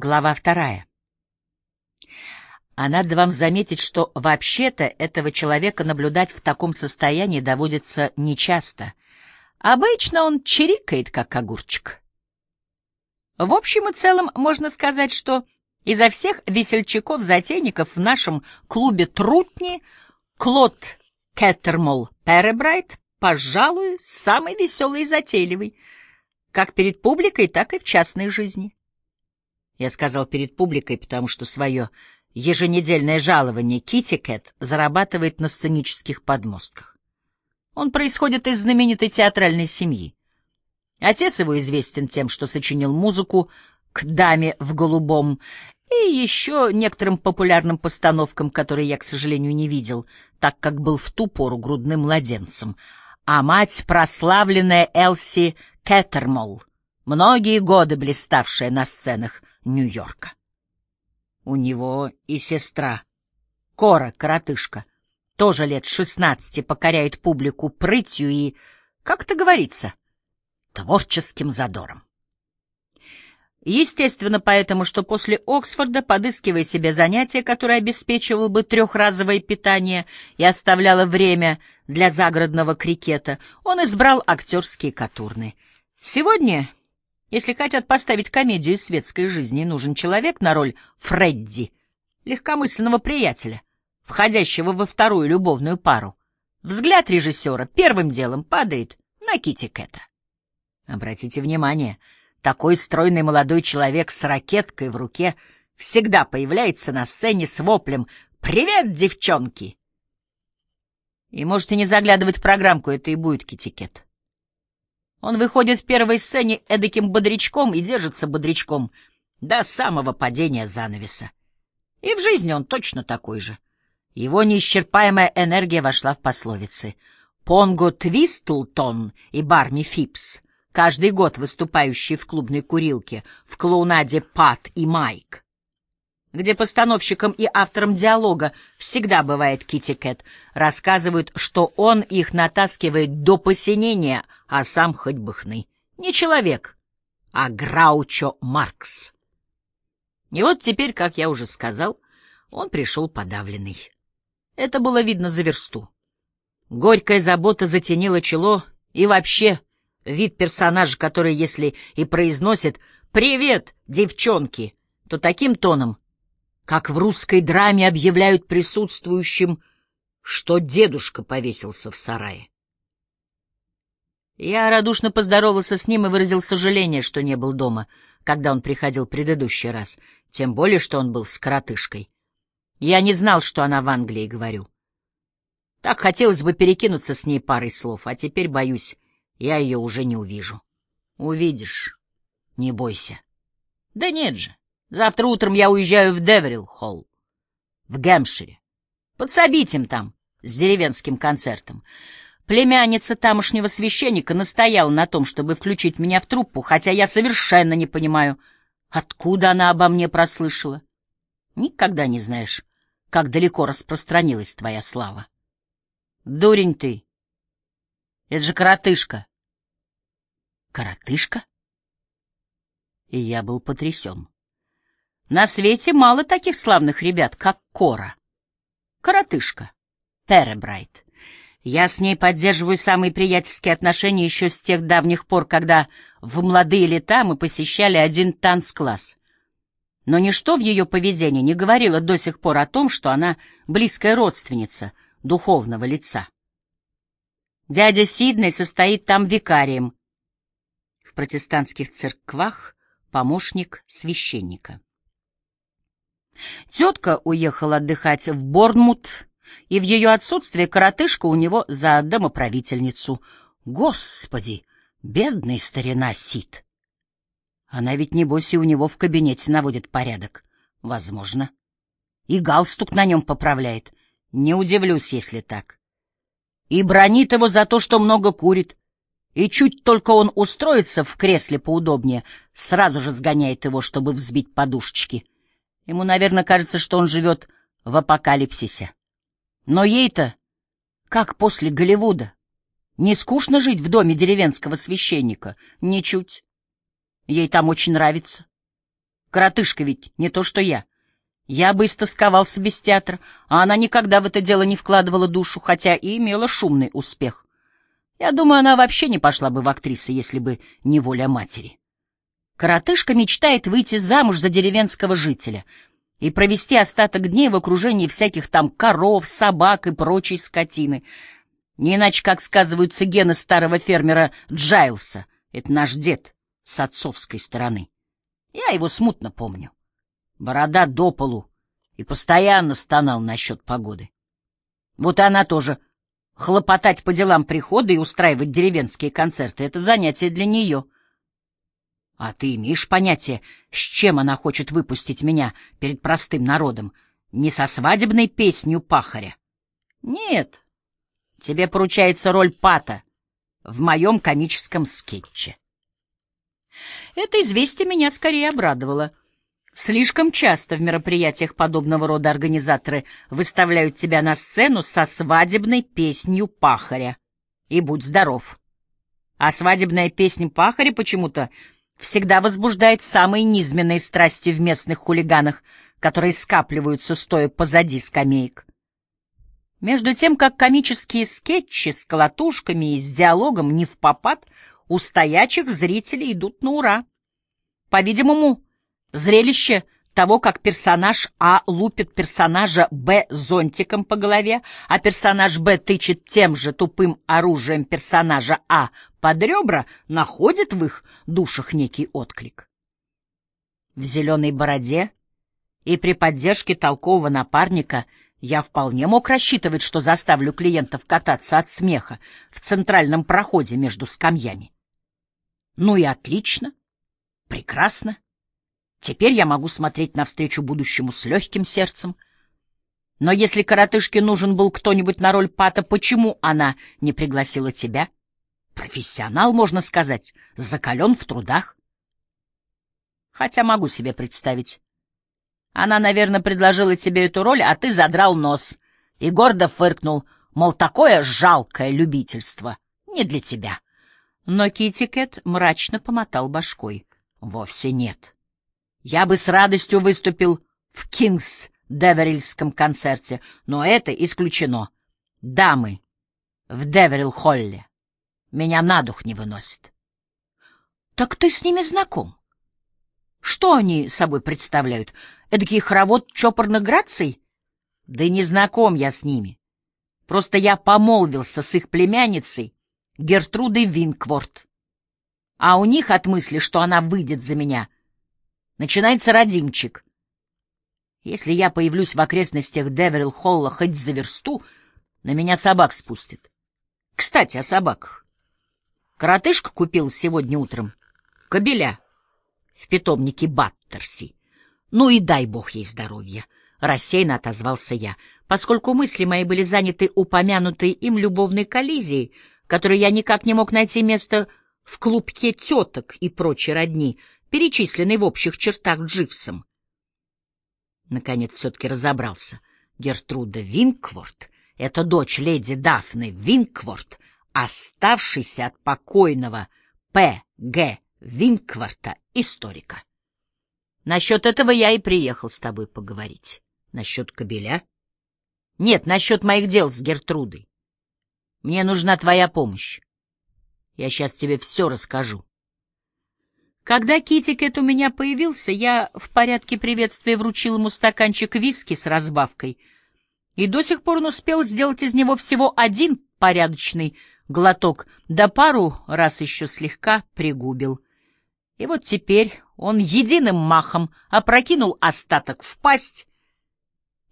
Глава вторая. А надо вам заметить, что вообще-то этого человека наблюдать в таком состоянии доводится нечасто. Обычно он чирикает, как огурчик. В общем и целом можно сказать, что изо всех весельчаков-затейников в нашем клубе Трутни Клод Кеттермол Перебрайт, пожалуй, самый веселый и затейливый, как перед публикой, так и в частной жизни. Я сказал перед публикой, потому что свое еженедельное жалование Китти Кэт зарабатывает на сценических подмостках. Он происходит из знаменитой театральной семьи. Отец его известен тем, что сочинил музыку к «Даме в голубом» и еще некоторым популярным постановкам, которые я, к сожалению, не видел, так как был в ту пору грудным младенцем, а мать — прославленная Элси Кеттермол, многие годы блиставшая на сценах Нью-Йорка. У него и сестра, Кора, коротышка, тоже лет шестнадцати, покоряет публику прытью и, как это говорится, творческим задором. Естественно, поэтому, что после Оксфорда, подыскивая себе занятие, которое обеспечивало бы трехразовое питание и оставляло время для загородного крикета, он избрал актерские катурны. Сегодня если хотят поставить комедию из светской жизни, нужен человек на роль Фредди, легкомысленного приятеля, входящего во вторую любовную пару. Взгляд режиссера первым делом падает на Китти Кэта. Обратите внимание, такой стройный молодой человек с ракеткой в руке всегда появляется на сцене с воплем «Привет, девчонки!» И можете не заглядывать в программку, это и будет Китти Кэт. Он выходит в первой сцене эдаким бодрячком и держится бодрячком до самого падения занавеса. И в жизни он точно такой же. Его неисчерпаемая энергия вошла в пословицы. Понго Твистлтон и Барми Фипс, каждый год выступающие в клубной курилке, в клоунаде Пат и Майк, где постановщиком и автором диалога всегда бывает Китти Кэт, рассказывают, что он их натаскивает до посинения, а сам хоть бы хны. Не человек, а Граучо Маркс. И вот теперь, как я уже сказал, он пришел подавленный. Это было видно за версту. Горькая забота затенила чело и вообще вид персонажа, который, если и произносит «Привет, девчонки», то таким тоном — как в русской драме объявляют присутствующим, что дедушка повесился в сарае. Я радушно поздоровался с ним и выразил сожаление, что не был дома, когда он приходил предыдущий раз, тем более, что он был с коротышкой. Я не знал, что она в Англии, говорю. Так хотелось бы перекинуться с ней парой слов, а теперь, боюсь, я ее уже не увижу. Увидишь, не бойся. Да нет же, Завтра утром я уезжаю в Деверилл-Холл, в Гэмпшире. Подсобить им там с деревенским концертом. Племянница тамошнего священника настояла на том, чтобы включить меня в труппу, хотя я совершенно не понимаю, откуда она обо мне прослышала. Никогда не знаешь, как далеко распространилась твоя слава. Дурень ты. Это же коротышка. Коротышка? И я был потрясен. На свете мало таких славных ребят, как Кора. Коротышка. Перебрайт. Я с ней поддерживаю самые приятельские отношения еще с тех давних пор, когда в молодые лета мы посещали один танцкласс. Но ничто в ее поведении не говорило до сих пор о том, что она близкая родственница духовного лица. Дядя Сиднey состоит там викарием. В протестантских церквах помощник священника. Тетка уехала отдыхать в Борнмут, и в ее отсутствие коротышка у него за домоправительницу. Господи, бедный старина Сид! Она ведь, небось, и у него в кабинете наводит порядок. Возможно. И галстук на нем поправляет. Не удивлюсь, если так. И бронит его за то, что много курит. И чуть только он устроится в кресле поудобнее, сразу же сгоняет его, чтобы взбить подушечки. Ему, наверное, кажется, что он живет в апокалипсисе. Но ей-то, как после Голливуда, не скучно жить в доме деревенского священника? Ничуть. Ей там очень нравится. Коротышка ведь не то, что я. Я бы истосковался без театра, а она никогда в это дело не вкладывала душу, хотя и имела шумный успех. Я думаю, она вообще не пошла бы в актрисы, если бы не воля матери. Коротышка мечтает выйти замуж за деревенского жителя и провести остаток дней в окружении всяких там коров, собак и прочей скотины. Не иначе, как сказываются гены старого фермера Джайлса. Это наш дед с отцовской стороны. Я его смутно помню. Борода до полу и постоянно стонал насчет погоды. Вот и она тоже. Хлопотать по делам прихода и устраивать деревенские концерты — это занятие для нее. А ты имеешь понятие, с чем она хочет выпустить меня перед простым народом? Не со свадебной песнью пахаря? Нет, тебе поручается роль пата в моем комическом скетче. Это известие меня скорее обрадовало. Слишком часто в мероприятиях подобного рода организаторы выставляют тебя на сцену со свадебной песнью пахаря. И будь здоров. А свадебная песня пахаря почему-то всегда возбуждает самые низменные страсти в местных хулиганах, которые скапливаются, стоя позади скамеек. Между тем, как комические скетчи с колотушками и с диалогом не в попад — у стоячих зрителей идут на ура. По-видимому, зрелище того, как персонаж А лупит персонажа Б зонтиком по голове, а персонаж Б тычет тем же тупым оружием персонажа А под ребра, находит в их душах некий отклик. В зеленой бороде и при поддержке толкового напарника я вполне мог рассчитывать, что заставлю клиентов кататься от смеха в центральном проходе между скамьями. Ну и отлично. Прекрасно. Теперь я могу смотреть навстречу будущему с легким сердцем. Но если коротышке нужен был кто-нибудь на роль Пата, почему она не пригласила тебя? Профессионал, можно сказать, закален в трудах. Хотя могу себе представить. Она, наверное, предложила тебе эту роль, а ты задрал нос и гордо фыркнул, мол, такое жалкое любительство не для тебя. Но Китикет мрачно помотал башкой. Вовсе нет. Я бы с радостью выступил в Кингс Деверильском концерте, но это исключено. Дамы в Деверилл-Холле меня на дух не выносят. Так ты с ними знаком? Что они собой представляют? Эдакий хоровод чопорных граций? Да не знаком я с ними. Просто я помолвился с их племянницей, Гертруды Винкворт. А у них от мысли, что она выйдет за меня, начинается родимчик. Если я появлюсь в окрестностях Деверилл-Холла хоть за версту, на меня собак спустят. Кстати, о собаках. Коротышка купил сегодня утром кобеля в питомнике Баттерси. Ну и дай бог ей здоровья. Рассеянно отозвался я, поскольку мысли мои были заняты упомянутой им любовной коллизией, которой я никак не мог найти место в клубке теток и прочей родни, перечисленной в общих чертах Дживсом. Наконец все-таки разобрался. Гертруда Винкворт — это дочь леди Дафны Винкворт, оставшейся от покойного П. Г. Винкворта, историка. Насчет этого я и приехал с тобой поговорить. Насчет кобеля? Нет, насчет моих дел с Гертрудой. Мне нужна твоя помощь. Я сейчас тебе все расскажу. Когда Китикет у меня появился, я в порядке приветствия вручил ему стаканчик виски с разбавкой, и до сих пор он успел сделать из него всего один порядочный глоток, да пару раз еще слегка пригубил. И вот теперь он единым махом опрокинул остаток в пасть,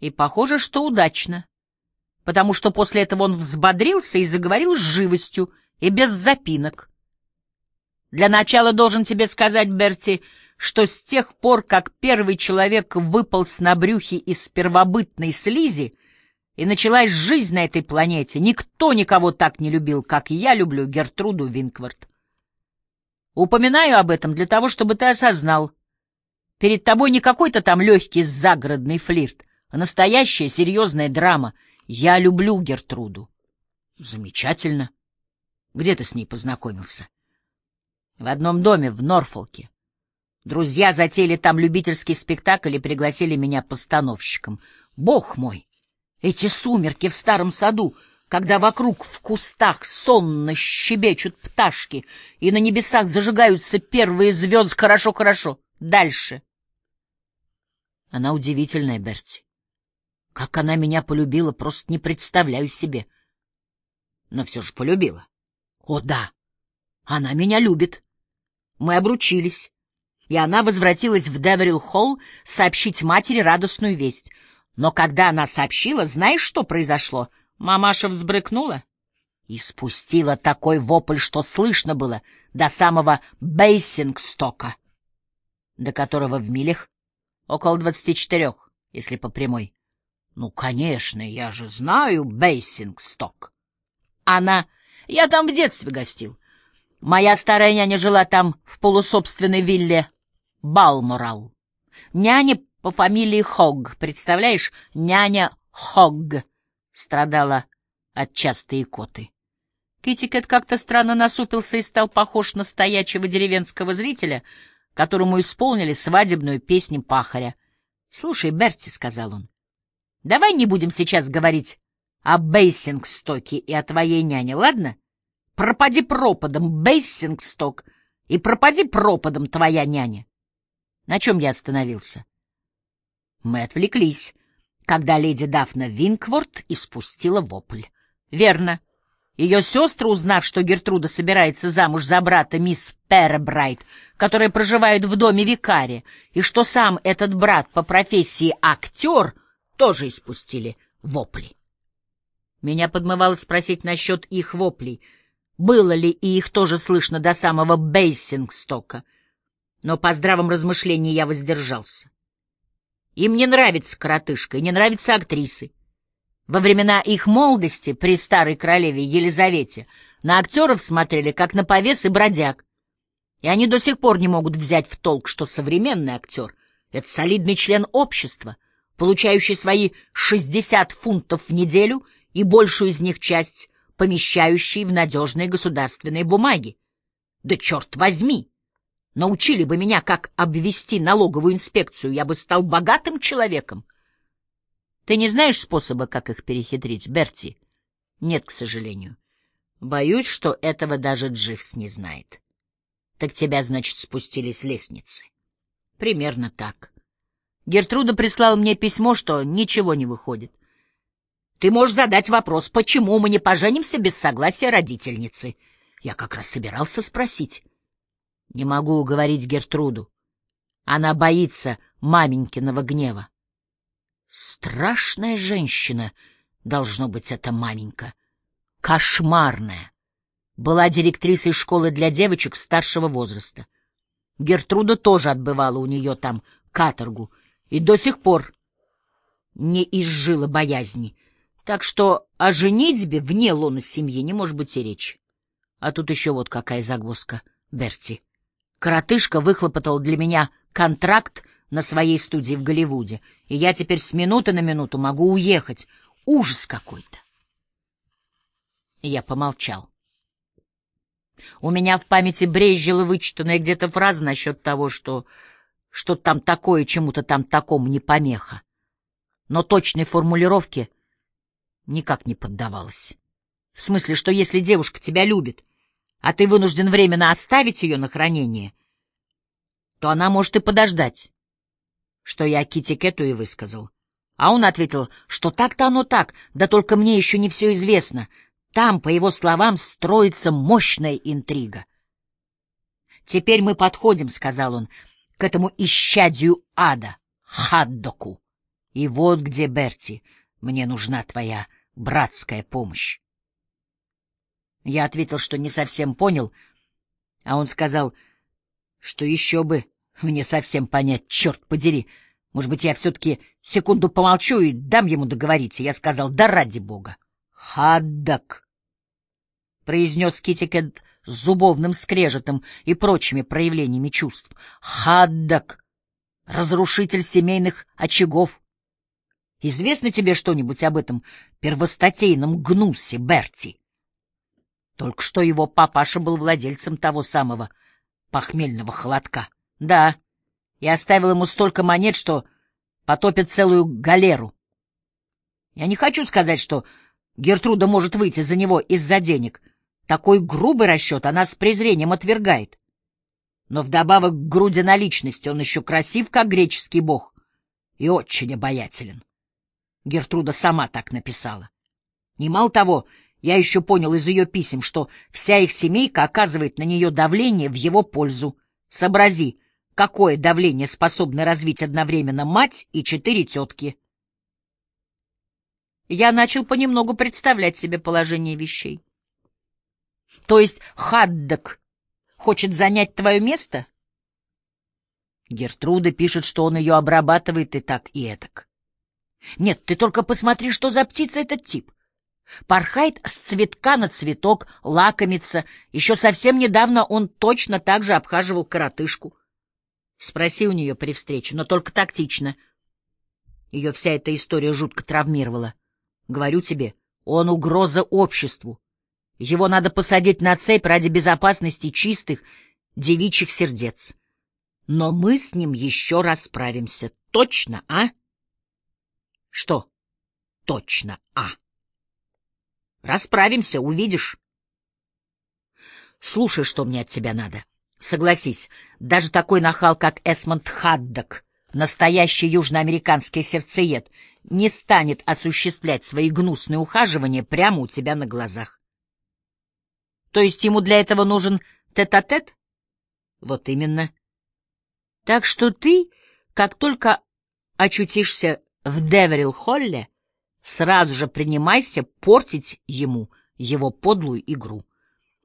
и похоже, что удачно потому что после этого он взбодрился и заговорил с живостью и без запинок. Для начала должен тебе сказать, Берти, что с тех пор, как первый человек выполз на брюхе из первобытной слизи, и началась жизнь на этой планете, никто никого так не любил, как я люблю Гертруду Винквард. Упоминаю об этом для того, чтобы ты осознал. Перед тобой не какой-то там легкий загородный флирт, а настоящая серьезная драма — я люблю Гертруду. Замечательно. Где ты с ней познакомился? В одном доме в Норфолке. Друзья затеяли там любительский спектакль и пригласили меня постановщиком. Бог мой! Эти сумерки в старом саду, когда вокруг в кустах сонно щебечут пташки, и на небесах зажигаются первые звезды. Хорошо, хорошо. Дальше. Она удивительная, Берти. Как она меня полюбила, просто не представляю себе. Но все же полюбила. О, да, она меня любит. Мы обручились, и она возвратилась в Деверилл-холл сообщить матери радостную весть. Но когда она сообщила, знаешь, что произошло? Мамаша взбрыкнула и спустила такой вопль, что слышно было до самого Бейсингстока, до которого в милях около двадцати четырех, если по прямой. Ну, конечно, я же знаю Бейсингсток. Она... Я там в детстве гостил. Моя старая няня жила там в полусобственной вилле Балморал. Няня по фамилии Хогг, представляешь? Няня Хогг страдала от частой икоты. Китикет как-то странно насупился и стал похож на стоячего деревенского зрителя, которому исполнили свадебную песню пахаря. — Слушай, Берти, — сказал он, — давай не будем сейчас говорить о Бейсингстоке и о твоей няне, ладно? Пропади пропадом Бейсингсток и пропади пропадом твоя няня. На чем я остановился? Мы отвлеклись, когда леди Дафна Винкворт испустила вопль. Верно. Ее сестры, узнав, что Гертруда собирается замуж за брата мисс Перебрайт, которая проживает в доме викария, и что сам этот брат по профессии актер, тоже испустили вопли. Меня подмывало спросить насчет их воплей, было ли и их тоже слышно до самого Бейсингстока, но по здравом размышлении я воздержался. Им не нравится коротышка и не нравятся актрисы. Во времена их молодости при старой королеве Елизавете на актеров смотрели как на повес и бродяг, и они до сих пор не могут взять в толк, что современный актер — это солидный член общества, получающий свои 60 фунтов в неделю — и большую из них часть помещающей в надежные государственные бумаги. Да черт возьми! Научили бы меня, как обвести налоговую инспекцию, я бы стал богатым человеком. Ты не знаешь способа, как их перехитрить, Берти? Нет, к сожалению. Боюсь, что этого даже Дживс не знает. Так тебя, значит, спустили с лестницы. Примерно так. Гертруда прислала мне письмо, что ничего не выходит. Ты можешь задать вопрос, почему мы не поженимся без согласия родительницы. Я как раз собирался спросить. Не могу уговорить Гертруду. Она боится маменькиного гнева. Страшная женщина, должно быть, эта маменька. Кошмарная. Была директрисой школы для девочек старшего возраста. Гертруда тоже отбывала у нее там каторгу и до сих пор не изжила боязни. Так что о женитьбе вне лона семьи не может быть и речи. А тут еще вот какая загвоздка, Берти. Коротышка выхлопотал для меня контракт на своей студии в Голливуде, и я теперь с минуты на минуту могу уехать. Ужас какой-то. Я помолчал. У меня в памяти брезжила вычитанная где-то фраза насчет того, что что там такое чему-то там такому не помеха. Но точной формулировки никак не поддавалась. В смысле, что если девушка тебя любит, а ты вынужден временно оставить ее на хранение, то она может и подождать. Что я Кити Кэту и высказал. А он ответил, что так-то оно так, да только мне еще не все известно. Там, по его словам, строится мощная интрига. «Теперь мы подходим», — сказал он, — «к этому исчадию ада, Хаддоку. И вот где, Берти, мне нужна твоя братская помощь. Я ответил, что не совсем понял, а он сказал, что еще бы мне совсем понять, черт подери. Может быть, я все-таки секунду помолчу и дам ему договориться. Я сказал, да ради бога. Хаддак, произнес Китикет с зубовным скрежетом и прочими проявлениями чувств. Хаддак, разрушитель семейных очагов, Известно тебе что-нибудь об этом первостатейном гнусе Берти? Только что его папаша был владельцем того самого похмельного холодка. Да, и оставил ему столько монет, что потопит целую галеру. Я не хочу сказать, что Гертруда может выйти за него из-за денег. Такой грубый расчет она с презрением отвергает. Но вдобавок к груди наличности он еще красив, как греческий бог, и очень обаятелен. Гертруда сама так написала. И того, я еще понял из ее писем, что вся их семейка оказывает на нее давление в его пользу. Сообрази, какое давление способны развить одновременно мать и четыре тетки. Я начал понемногу представлять себе положение вещей. То есть Хаддок хочет занять твое место? Гертруда пишет, что он ее обрабатывает и так, и этак. Нет, ты только посмотри, что за птица этот тип. Порхает с цветка на цветок, лакомится. Еще совсем недавно он точно так же обхаживал коротышку. Спроси у нее при встрече, но только тактично. Ее вся эта история жутко травмировала. Говорю тебе, он угроза обществу. Его надо посадить на цепь ради безопасности чистых девичьих сердец. Но мы с ним еще расправимся. Точно, а? Что? Точно, а? Расправимся, увидишь. Слушай, что мне от тебя надо. Согласись, даже такой нахал, как Эсмонд Хаддок, настоящий южноамериканский сердцеед, не станет осуществлять свои гнусные ухаживания прямо у тебя на глазах. То есть ему для этого нужен тет-а-тет? -тет? Вот именно. Так что ты, как только очутишься в Деверилл-Холле, сразу же принимайся портить ему его подлую игру.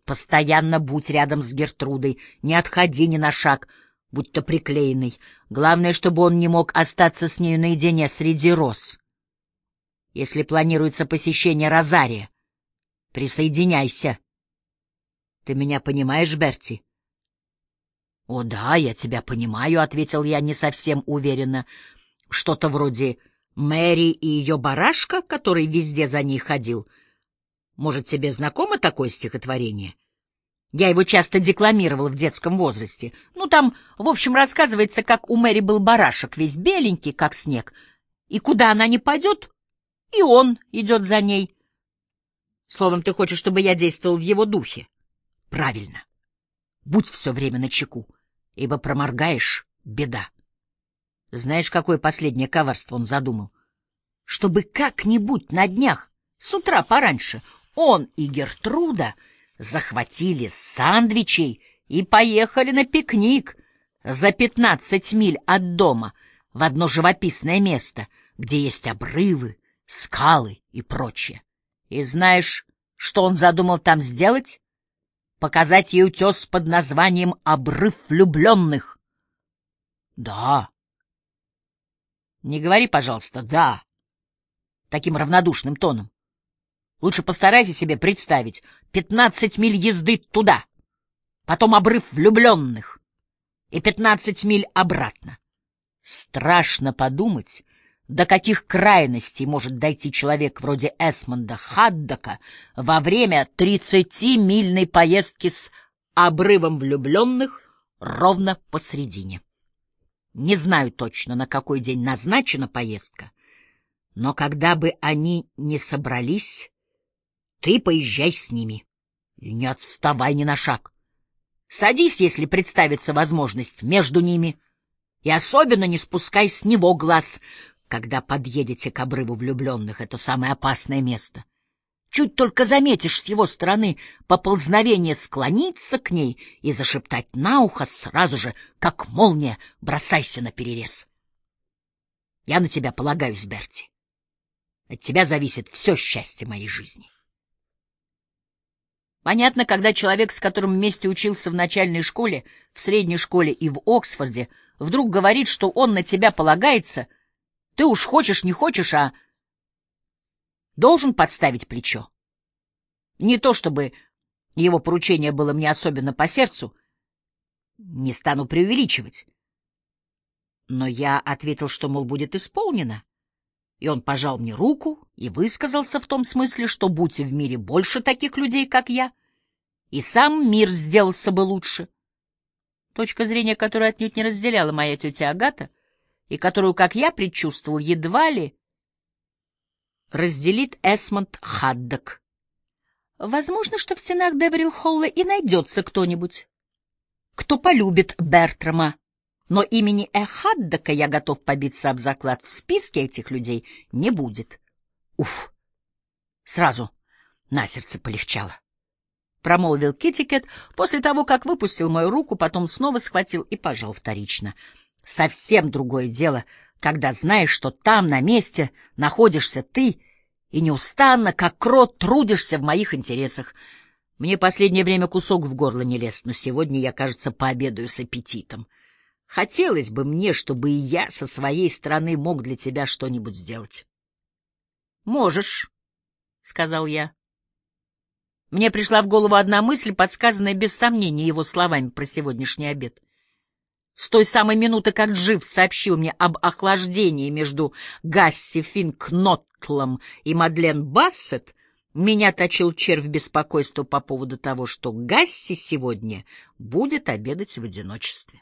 Постоянно будь рядом с Гертрудой, не отходи ни на шаг, будь то приклеенный. Главное, чтобы он не мог остаться с нею наедине среди роз. Если планируется посещение Розария, присоединяйся. Ты меня понимаешь, Берти? — О да, я тебя понимаю, — ответил я не совсем уверенно. Что-то вроде Мэри и ее барашка, который везде за ней ходил. Может, тебе знакомо такое стихотворение? Я его часто декламировал в детском возрасте. Ну, там, в общем, рассказывается, как у Мэри был барашек, весь беленький, как снег. И куда она не пойдет, и он идет за ней. Словом, ты хочешь, чтобы я действовал в его духе? Правильно. Будь все время на чеку, ибо проморгаешь — беда. Знаешь, какое последнее коварство он задумал? Чтобы как-нибудь на днях, с утра пораньше, он и Гертруда захватили сандвичей и поехали на пикник за пятнадцать миль от дома в одно живописное место, где есть обрывы, скалы и прочее. И знаешь, что он задумал там сделать? показать ей утес под названием «Обрыв влюбленных». Да. Не говори, пожалуйста, да. Таким равнодушным тоном. Лучше постарайся себе представить пятнадцать миль езды туда, потом обрыв влюбленных и пятнадцать миль обратно. Страшно подумать, до каких крайностей может дойти человек вроде Эсмонда Хаддока во время тридцатимильной поездки с обрывом влюбленных ровно посредине. Не знаю точно, на какой день назначена поездка, но когда бы они не собрались, ты поезжай с ними и не отставай ни на шаг. Садись, если представится возможность, между ними, и особенно не спускай с него глаз — когда подъедете к обрыву влюбленных, это самое опасное место. Чуть только заметишь с его стороны поползновение склониться к ней и зашептать на ухо, сразу же, как молния, бросайся на перерез. Я на тебя полагаюсь, Берти. От тебя зависит все счастье моей жизни. Понятно, когда человек, с которым вместе учился в начальной школе, в средней школе и в Оксфорде, вдруг говорит, что он на тебя полагается — ты уж хочешь, не хочешь, а должен подставить плечо. Не то чтобы его поручение было мне особенно по сердцу, не стану преувеличивать. Но я ответил, что, мол, будет исполнено. И он пожал мне руку и высказался в том смысле, что будь в мире больше таких людей, как я, и сам мир сделался бы лучше. точка зрения которой отнюдь не разделяла моя тетя Агата, и которую, как я предчувствовал, едва ли разделит Эсмонд Хаддок. Возможно, что в стенах Деверилл Холла и найдется кто-нибудь, кто полюбит Бертрама, но имени Эхаддока я готов побиться об заклад. В списке этих людей не будет. Уф! Сразу на сердце полегчало. Промолвил Китикет после того, как выпустил мою руку, потом снова схватил и пожал вторично. Совсем другое дело, когда знаешь, что там, на месте, находишься ты и неустанно, как крот, трудишься в моих интересах. Мне последнее время кусок в горло не лез, но сегодня я, кажется, пообедаю с аппетитом. Хотелось бы мне, чтобы и я со своей стороны мог для тебя что-нибудь сделать. — Можешь, — сказал я. Мне пришла в голову одна мысль, подсказанная без сомнения его словами про сегодняшний обед. С той самой минуты, как Джив сообщил мне об охлаждении между Гасси Финкнотлом и Мадлен Бассет, меня точил червь беспокойства по поводу того, что Гасси сегодня будет обедать в одиночестве.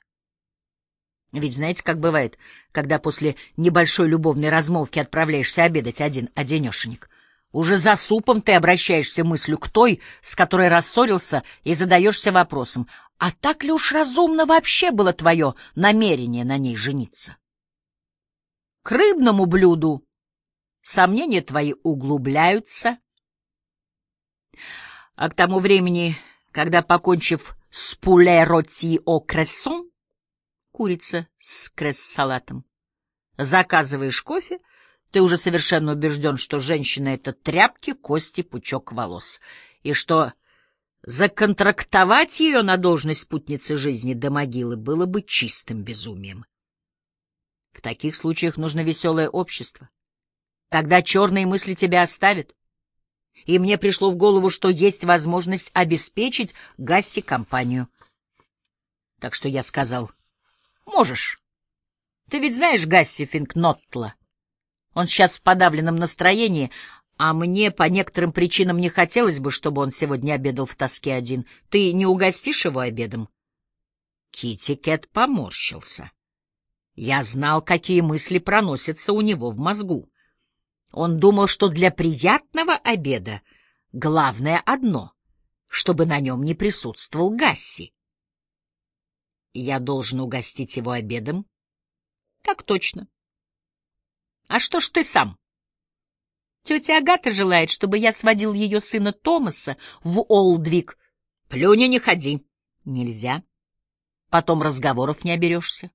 Ведь знаете, как бывает, когда после небольшой любовной размолвки отправляешься обедать один-одинешенек? Уже за супом ты обращаешься мыслью к той, с которой рассорился, и задаешься вопросом, а так ли уж разумно вообще было твое намерение на ней жениться? К рыбному блюду сомнения твои углубляются, а к тому времени, когда, покончив с пуле роти о крессон, курица с кресс-салатом, заказываешь кофе, ты уже совершенно убежден, что женщина — это тряпки, кости, пучок волос, и что законтрактовать ее на должность спутницы жизни до могилы было бы чистым безумием. В таких случаях нужно веселое общество. Тогда черные мысли тебя оставят. И мне пришло в голову, что есть возможность обеспечить Гасси компанию. Так что я сказал, можешь. Ты ведь знаешь Гасси Финкнотла? Он сейчас в подавленном настроении, а мне по некоторым причинам не хотелось бы, чтобы он сегодня обедал в тоске один. Ты не угостишь его обедом? Китти Кэт поморщился. Я знал, какие мысли проносятся у него в мозгу. Он думал, что для приятного обеда главное одно — чтобы на нем не присутствовал Гасси. Я должен угостить его обедом? Так точно. А что ж ты сам? Тетя Агата желает, чтобы я сводил ее сына Томаса в Олдвик. Плюня, не ходи. Нельзя. Потом разговоров не оберешься.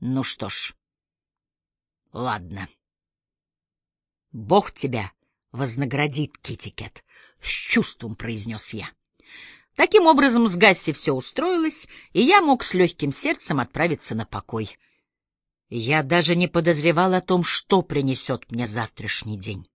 Ну что ж, ладно. Бог тебя вознаградит, Китикет, с чувством произнес я. Таким образом, с Гасси все устроилось, и я мог с легким сердцем отправиться на покой. Я даже не подозревал о том, что принесет мне завтрашний день.